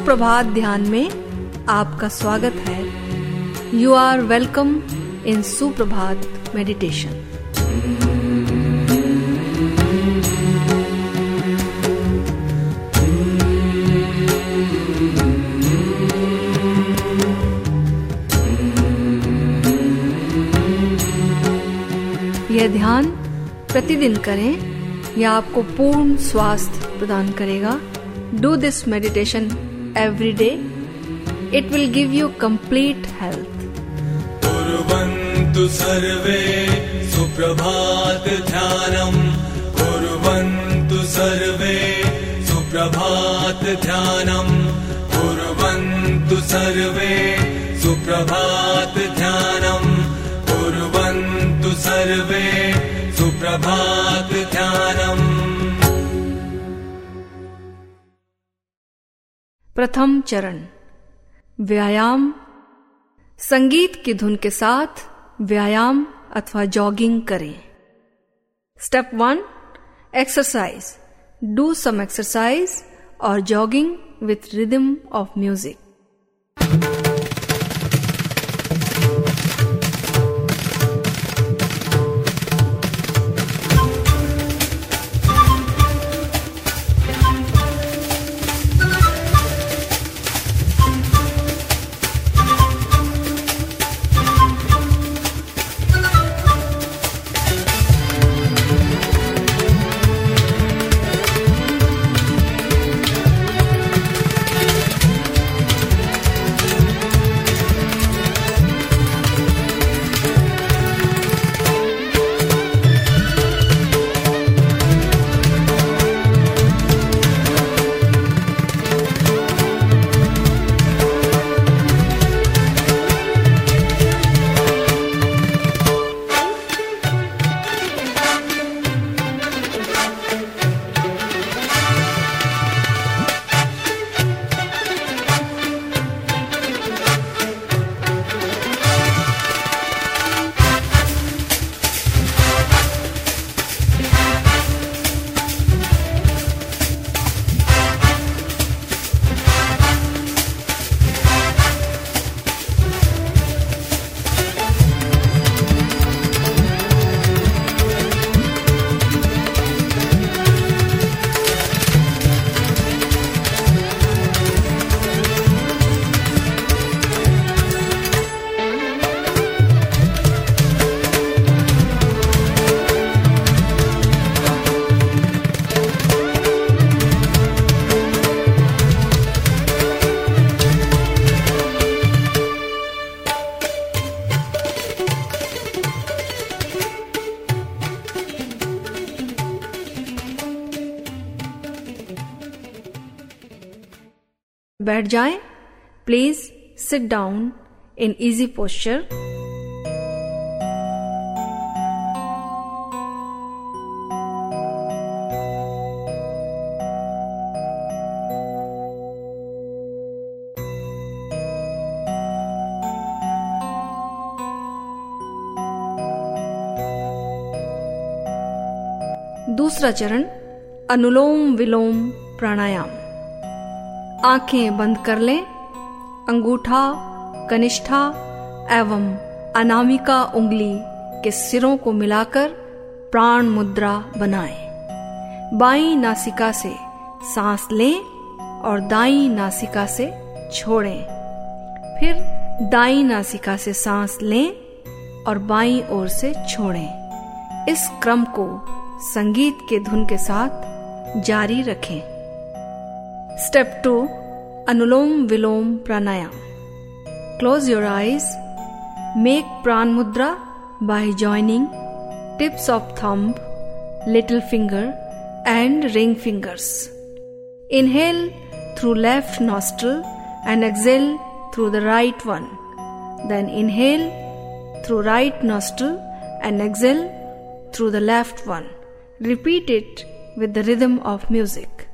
सुप्रभात ध्यान में आपका स्वागत है। यू आर वेलकम इन सुप्रभात मेडिटेशन यह ध्यान प्रतिदिन करें, यह आपको पूर्ण स्वास्थ्य प्रदान करेगा। Do this meditation every day it will give you complete health कुर्वन्तु सर्वे सुप्रभात ध्यानम्। कुर्वन्तु सर्वे सुप्रभात ध्यानम्। कुर्वन्तु सर्वे सुप्रभात ध्यानम्। कुर्वन्तु सर्वे सुप्रभात ध्यानम् प्रथम चरण। व्यायाम। संगीत की धुन के साथ व्यायाम अथवा जॉगिंग करें। Step one, exercise. Do some exercise और jogging with rhythm of music. जाएँ। Please sit down in easy posture दूसरा चरण अनुलोम विलोम प्राणायाम। आँखें बंद कर लें, अंगूठा, कनिष्ठा एवं अनामिका उंगली के सिरों को मिलाकर प्राण मुद्रा बनाएँ। बाई नासिका से सांस लें और दाई नासिका से छोड़ें। फिर दाई नासिका से सांस लें और बाई ओर से छोड़ें। इस क्रम को संगीत के धुन के साथ जारी रखें। Step 2 Anulom Vilom Pranayam. Close your eyes. Make Pran Mudra by joining tips of thumb, little finger, and ring fingers. Inhale through left nostril and exhale through the right one. Then inhale through right nostril and exhale through the left one. Repeat it with the rhythm of music.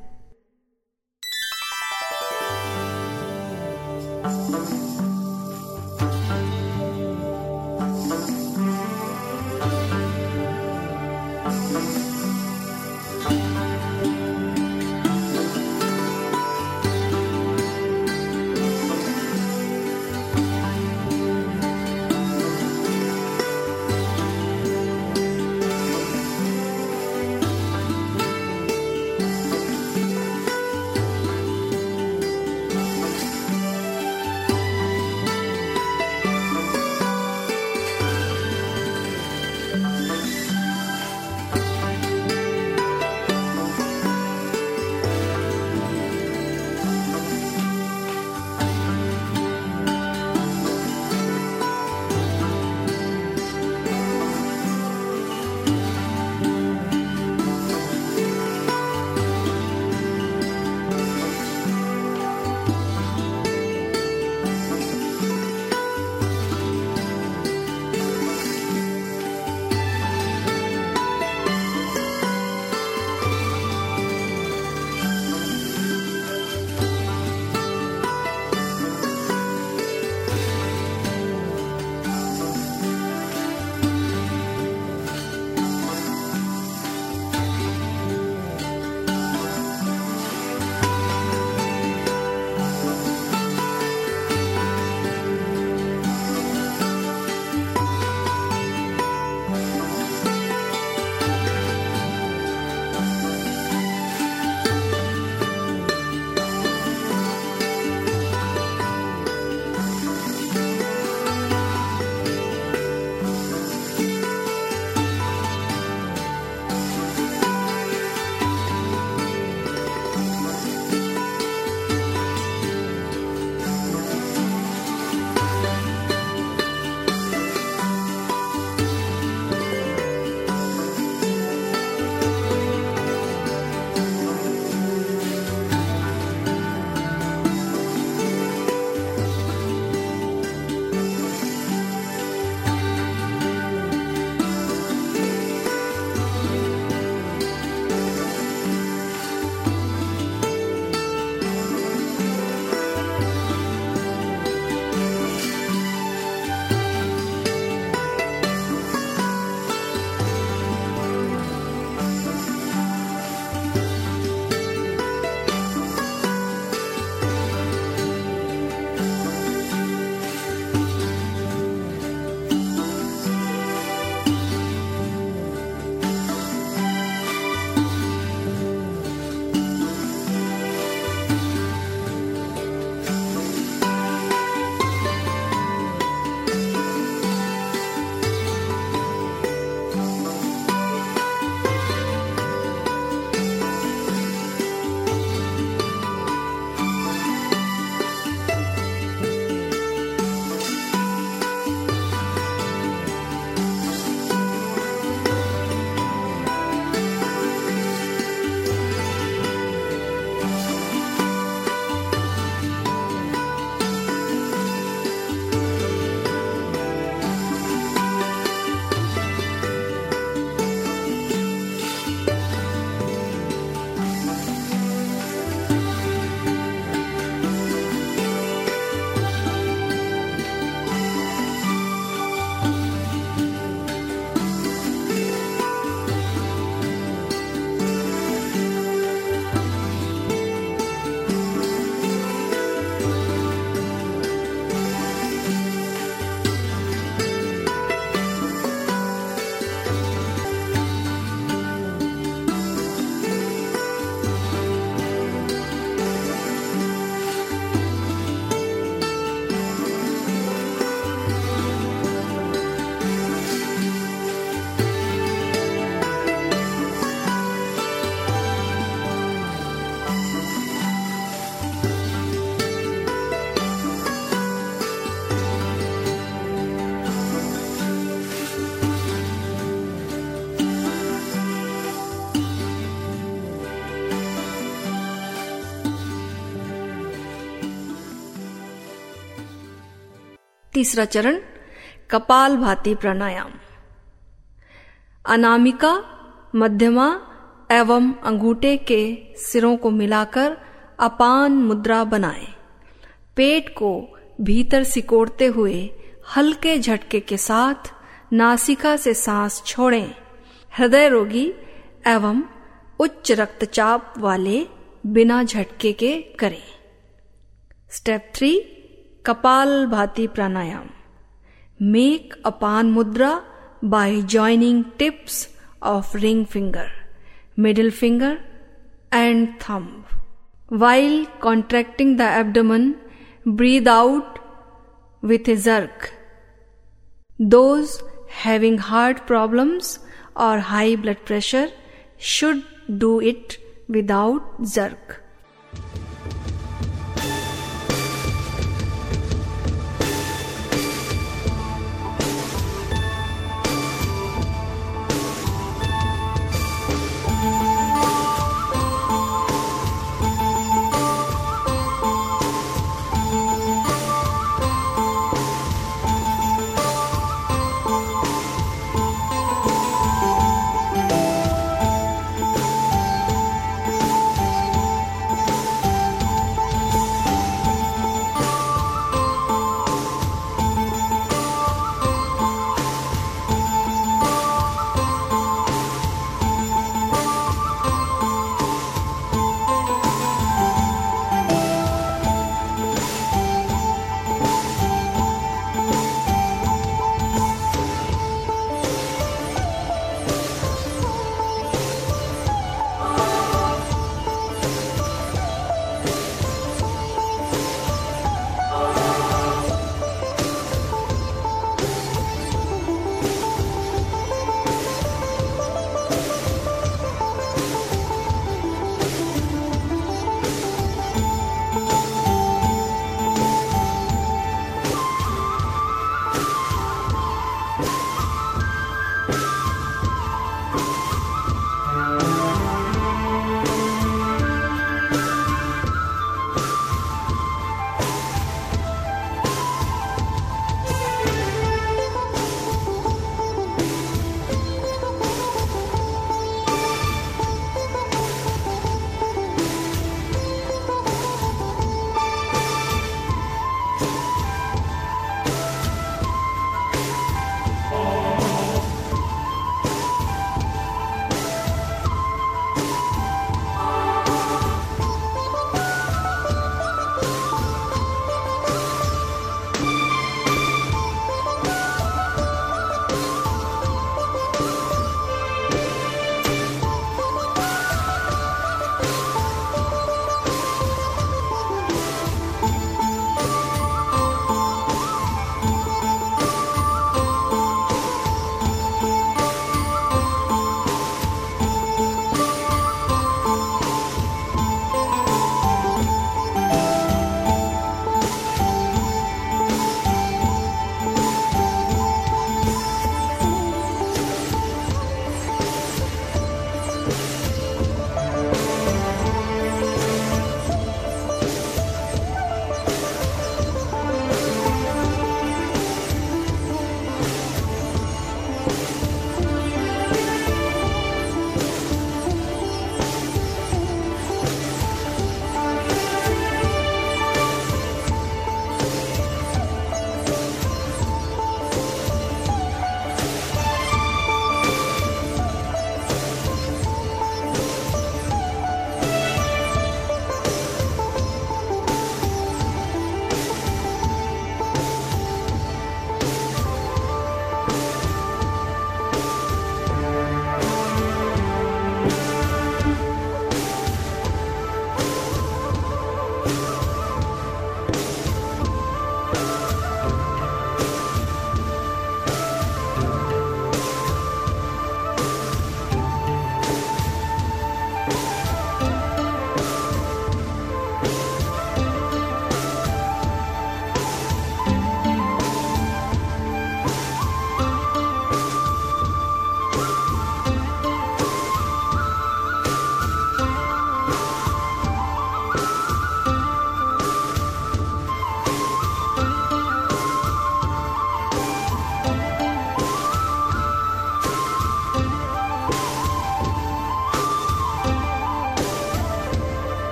तीसरा चरण, कपाल भाती प्राणायाम। अनामिका, मध्यमा एवं अंगूठे के सिरों को मिलाकर अपान मुद्रा बनाएँ। पेट को भीतर सिकोड़ते हुए हल्के झटके के साथ नासिका से सांस छोड़ें। हृदय रोगी एवं उच्च रक्तचाप वाले बिना झटके के करें। स्टेप थ्री कपाल भाती प्राणायाम। मेक अपान मुद्रा by joining tips of ring finger middle finger and thumb while contracting the abdomen breathe out with a jerk those having heart problems और high blood pressure should do it without jerk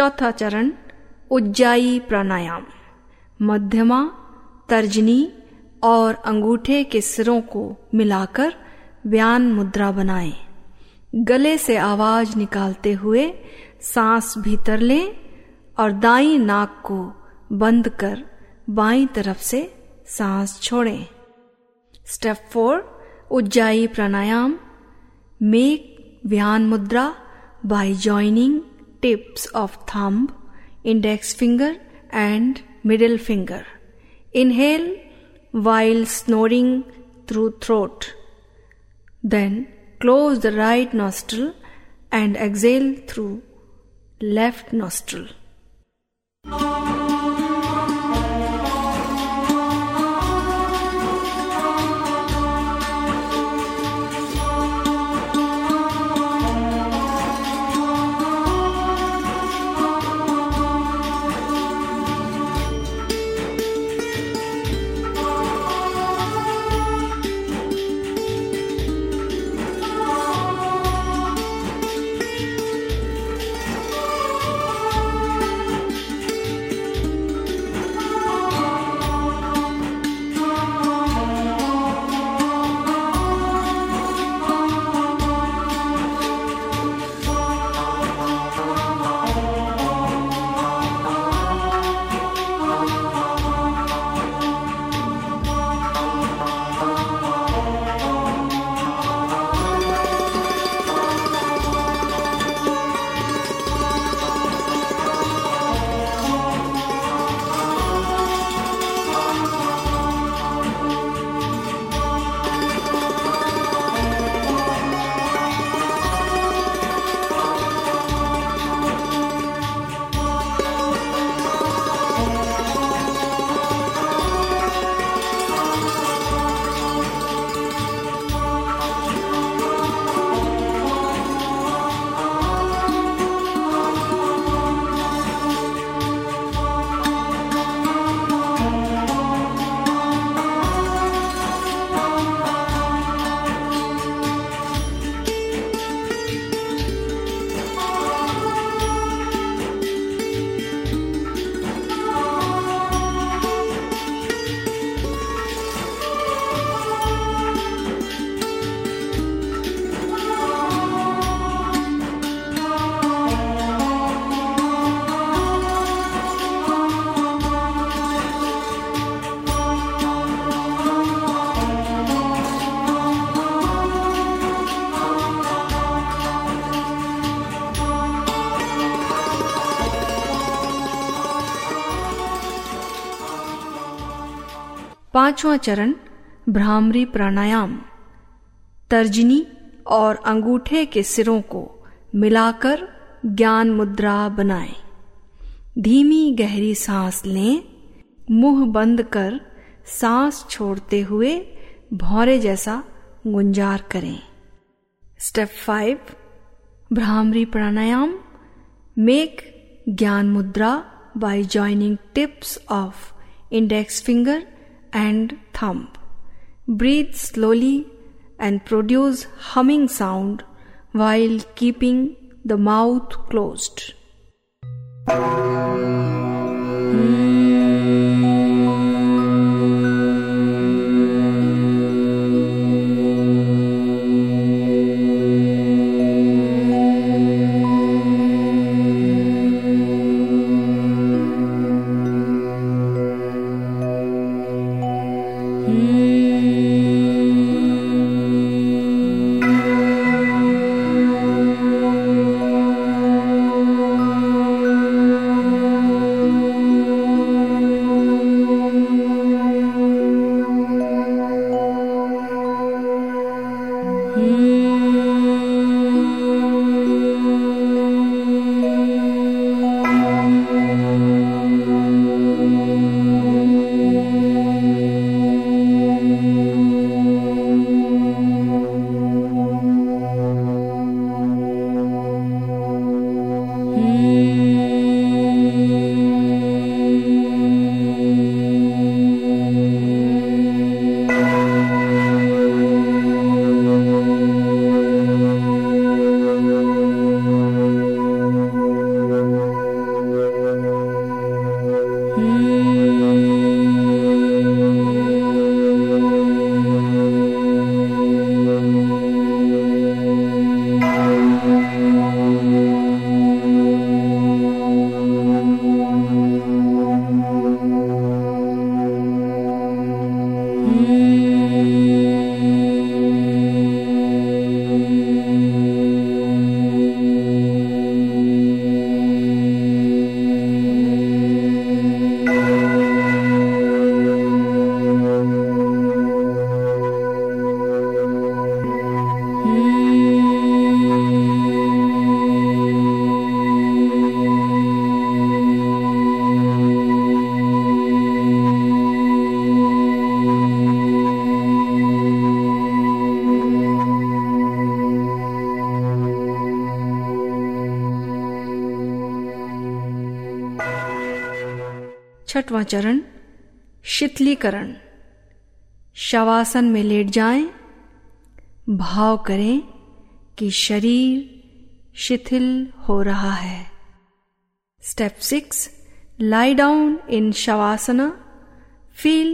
चौथा चरण उज्जाई प्राणायाम। मध्यमा, तर्जनी और अंगूठे के सिरों को मिलाकर व्यान मुद्रा बनाएँ। गले से आवाज़ निकालते हुए सांस भीतर लें और दाई नाक को बंद कर बाई तरफ़ से सांस छोड़ें। स्टेप फोर उज्जाई प्राणायाम। मेक व्यान मुद्रा by joining tips of thumb, index finger, and middle finger. Inhale while snoring through throat. Then close the right nostril and exhale through left nostril. पांचवा चरण भ्रामरी प्राणायाम। तर्जनी और अंगूठे के सिरों को मिलाकर ज्ञान मुद्रा बनाएँ। धीमी गहरी सांस लें, मुँह बंद कर सांस छोड़ते हुए भौरे जैसा गुंजार करें। स्टेप फाइव भ्रामरी प्राणायाम। मेक ज्ञान मुद्रा by joining tips of index finger and thumb. Breathe slowly and produce humming sound while keeping the mouth closed. Hmm. छठवां चरण शिथिलीकरण शवासन में लेट जाएँ, भाव करें कि शरीर शिथिल हो रहा है। Step six lie down in shavasana feel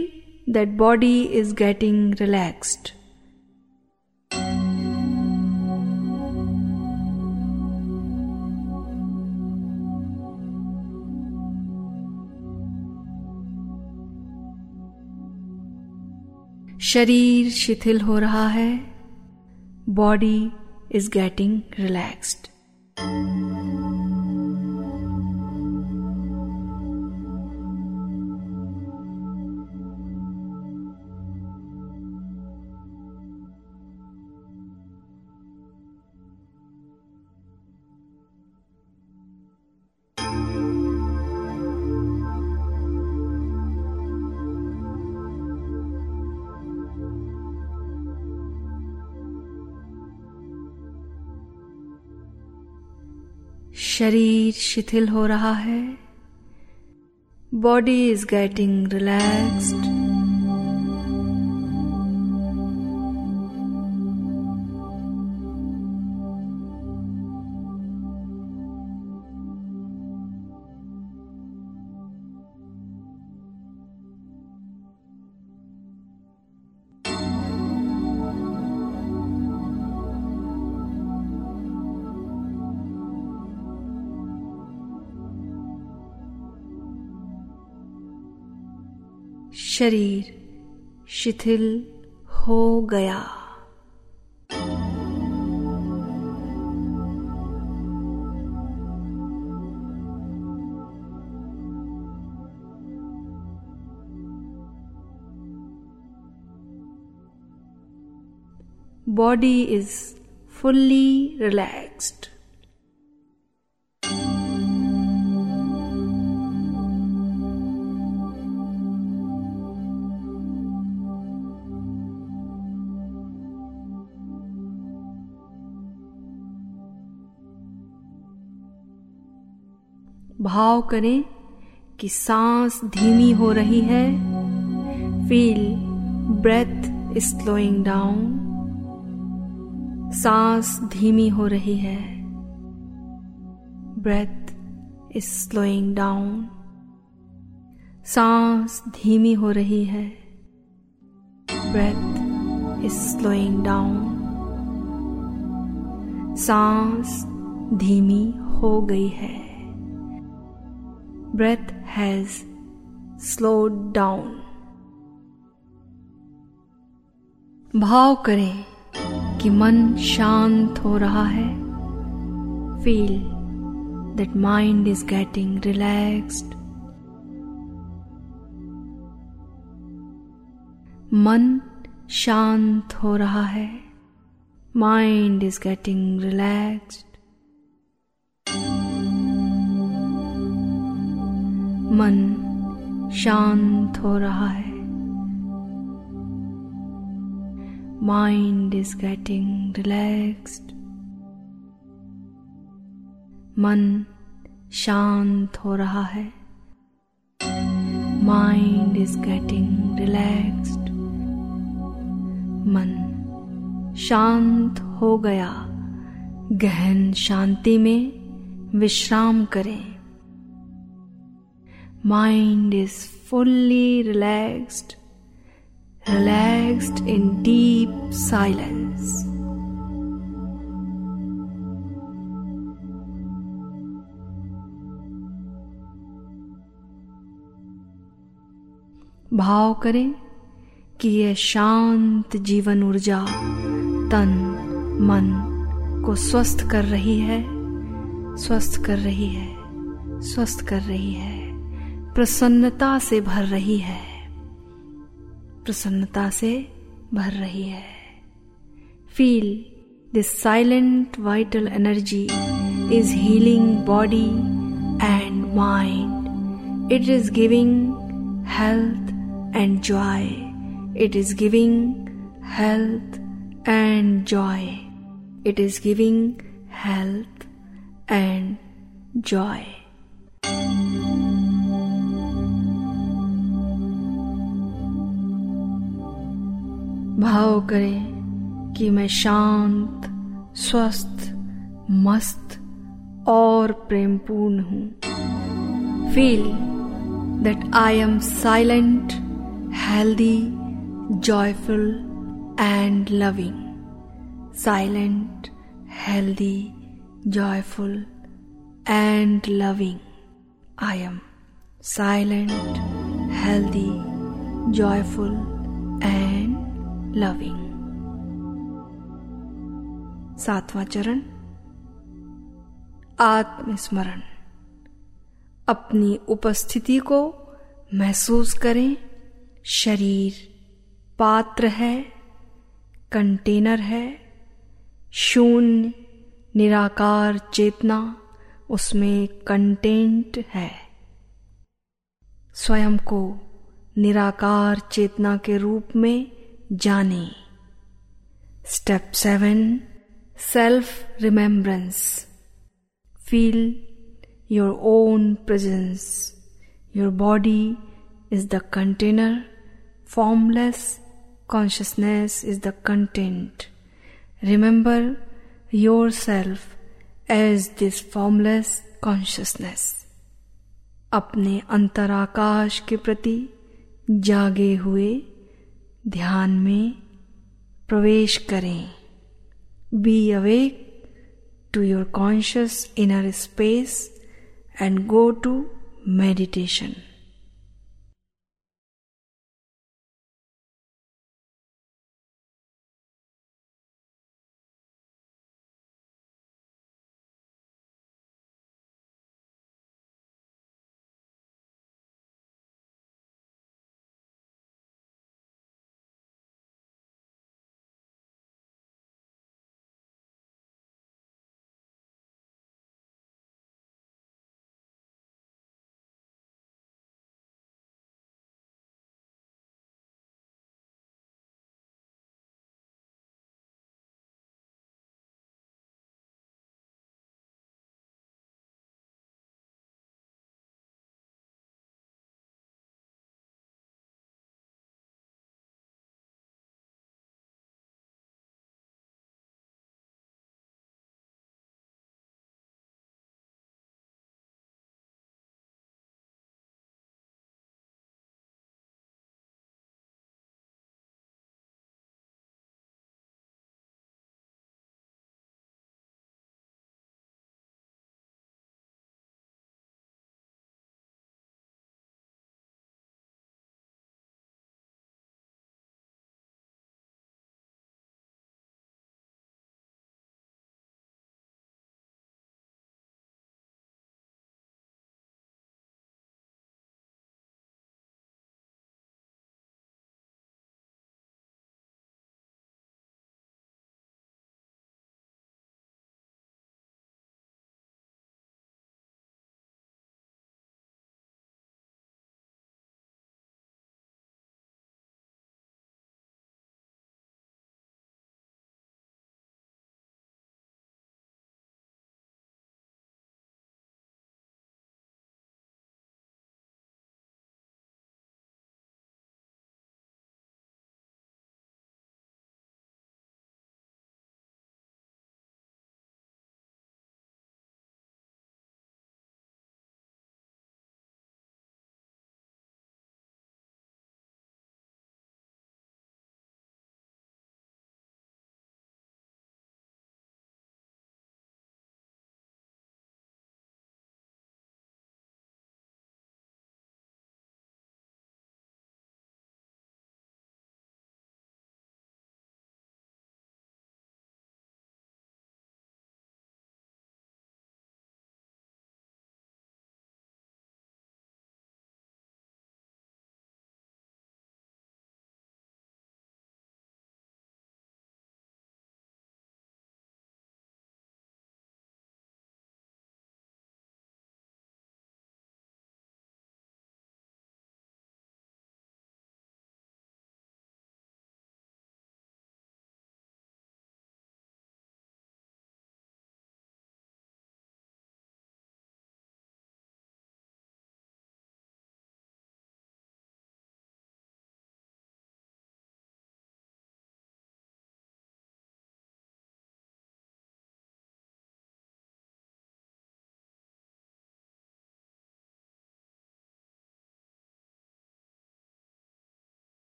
that body is getting relaxed शरीर शिथिल हो रहा है। बॉडी इज़ गेटिंग रिलैक्स्ड शरीर शिथिल हो रहा है। बॉडी इज़ गेटिंग रिलैक्स्ड शरीर शिथिल हो गया body is fully relaxed. भाव करें कि सांस धीमी हो रही है। फील ब्रेथ स्लोइंग डाउन सांस धीमी हो रही है। ब्रेथ इज़ स्लोइंग डाउन सांस धीमी हो रही है। ब्रेथ इज़ स्लोइंग डाउन सांस धीमी हो गई है। Breath has slowed down. भाव करें कि मन शांत हो रहा है। Feel that mind is getting relaxed मन शांत हो रहा है। माइंड इज़ गेटिंग रिलैक्स्ड मन शांत हो रहा है। माइंड इज़ गेटिंग रिलैक्स्ड मन शांत हो रहा है। माइंड इज़ गेटिंग रिलैक्स्ड मन शांत हो गया। गहन शांति में विश्राम करें। Mind is fully relaxed, relaxed in deep silence. भाव करें कि यह शांत जीवन ऊर्जा तन मन को स्वस्थ कर रही है स्वस्थ कर रही है स्वस्थ कर रही है प्रसन्नता से भर रही है। प्रसन्नता से भर रही है। Feel this silent vital energy is healing body and mind it is giving health and joy it is giving health and joy it is giving health and joy भाव करें कि मैं शांत, स्वस्थ, मस्त और प्रेमपूर्ण हूँ। Feel that I am silent healthy joyful and loving silent healthy joyful and loving I am silent healthy joyful loving सातवां चरण, आत्मस्मरण। अपनी उपस्थिति को महसूस करें। शरीर पात्र है, कंटेनर है, शून्य निराकार चेतना उसमें कंटेंट है। स्वयं को निराकार चेतना के रूप में जाने। Step seven self remembrance feel your own presence your body is the container formless consciousness is the content remember yourself as this formless consciousness अपने अंतराकाश के प्रति जागे हुए ध्यान में प्रवेश करें। Be awake to your conscious inner space and go to meditation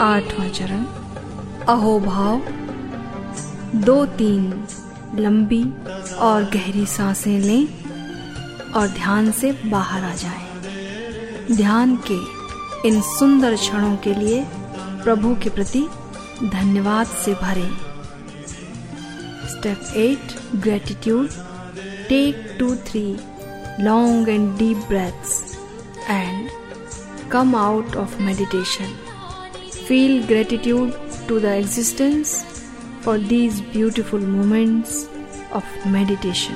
आठवां चरण अहोभाव दो तीन लंबी और गहरी साँसें लें और ध्यान से बाहर आ जाएँ। ध्यान के इन सुंदर क्षणों के लिए प्रभु के प्रति धन्यवाद से भरें step eight gratitude take two three long and deep breaths and come out of meditation. Feel gratitude to the existence for these beautiful moments of meditation.